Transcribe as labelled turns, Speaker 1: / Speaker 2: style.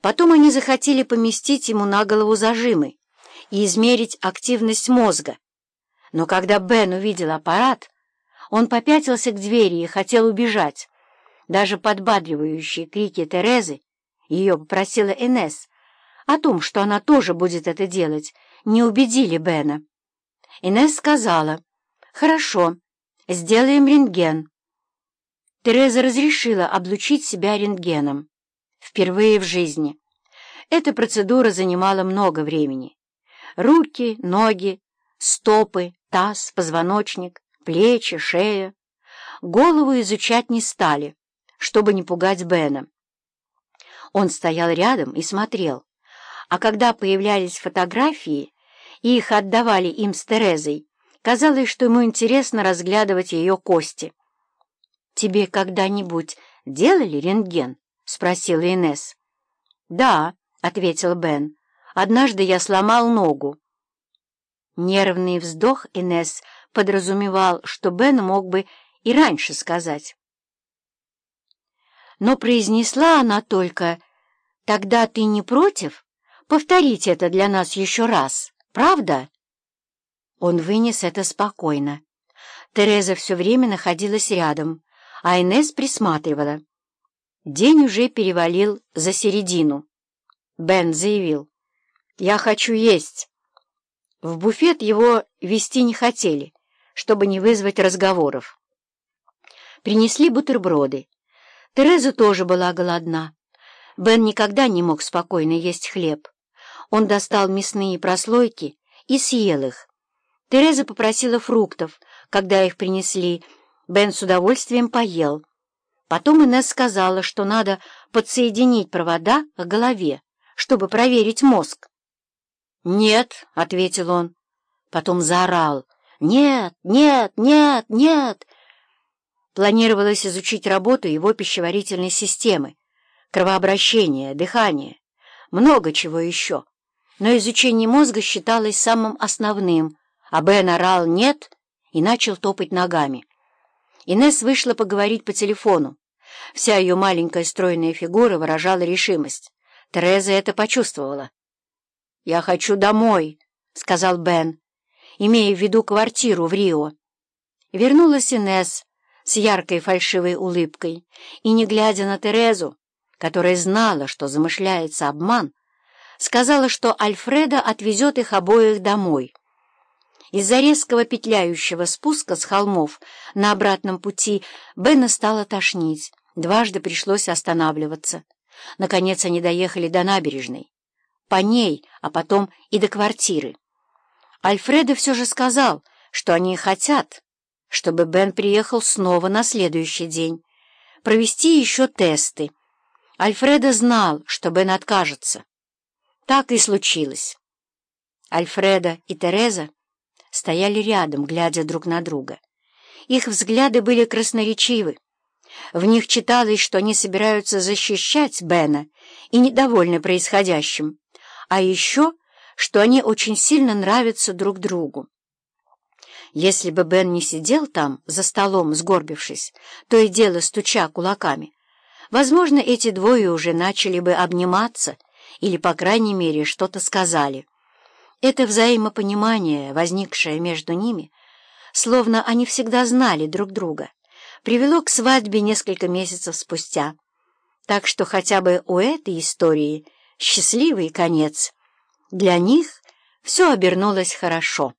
Speaker 1: Потом они захотели поместить ему на голову зажимы и измерить активность мозга. Но когда Бен увидел аппарат, он попятился к двери и хотел убежать. Даже подбадривающие крики Терезы, ее попросила Энесс, о том, что она тоже будет это делать, не убедили Бена. Инесс сказала, «Хорошо, сделаем рентген». Тереза разрешила облучить себя рентгеном. Впервые в жизни. Эта процедура занимала много времени. Руки, ноги, стопы, таз, позвоночник, плечи, шея. Голову изучать не стали, чтобы не пугать Бена. Он стоял рядом и смотрел, а когда появлялись фотографии, и их отдавали им с Терезой, казалось, что ему интересно разглядывать ее кости. «Тебе когда-нибудь делали рентген?» — спросила Инесс. «Да», — ответил Бен. «Однажды я сломал ногу». Нервный вздох Инесс подразумевал, что Бен мог бы и раньше сказать. Но произнесла она только «Тогда ты не против повторить это для нас еще раз, правда?» Он вынес это спокойно. Тереза все время находилась рядом, а Инесс присматривала. День уже перевалил за середину. Бен заявил, «Я хочу есть». В буфет его вести не хотели, чтобы не вызвать разговоров. Принесли бутерброды. Тереза тоже была голодна. Бен никогда не мог спокойно есть хлеб. Он достал мясные прослойки и съел их. Тереза попросила фруктов, когда их принесли. Бен с удовольствием поел. Потом Инесс сказала, что надо подсоединить провода к голове, чтобы проверить мозг. «Нет», — ответил он. Потом заорал. «Нет, нет, нет, нет!» Планировалось изучить работу его пищеварительной системы, кровообращение, дыхание, много чего еще. Но изучение мозга считалось самым основным — а Бен орал «нет» и начал топать ногами. Инесс вышла поговорить по телефону. Вся ее маленькая стройная фигура выражала решимость. Тереза это почувствовала. «Я хочу домой», — сказал Бен, имея в виду квартиру в Рио. Вернулась Инесс с яркой фальшивой улыбкой и, не глядя на Терезу, которая знала, что замышляется обман, сказала, что Альфреда отвезет их обоих домой. Из-за резкого петляющего спуска с холмов на обратном пути Бена стало тошнить. Дважды пришлось останавливаться. Наконец они доехали до набережной. По ней, а потом и до квартиры. Альфредо все же сказал, что они хотят, чтобы Бен приехал снова на следующий день, провести еще тесты. Альфредо знал, что Бен откажется. Так и случилось. Альфреда и Тереза стояли рядом, глядя друг на друга. Их взгляды были красноречивы. В них читалось, что они собираются защищать Бена и недовольны происходящим, а еще, что они очень сильно нравятся друг другу. Если бы Бен не сидел там, за столом, сгорбившись, то и дело стуча кулаками, возможно, эти двое уже начали бы обниматься или, по крайней мере, что-то сказали. Это взаимопонимание, возникшее между ними, словно они всегда знали друг друга, привело к свадьбе несколько месяцев спустя. Так что хотя бы у этой истории счастливый конец. Для них все обернулось хорошо.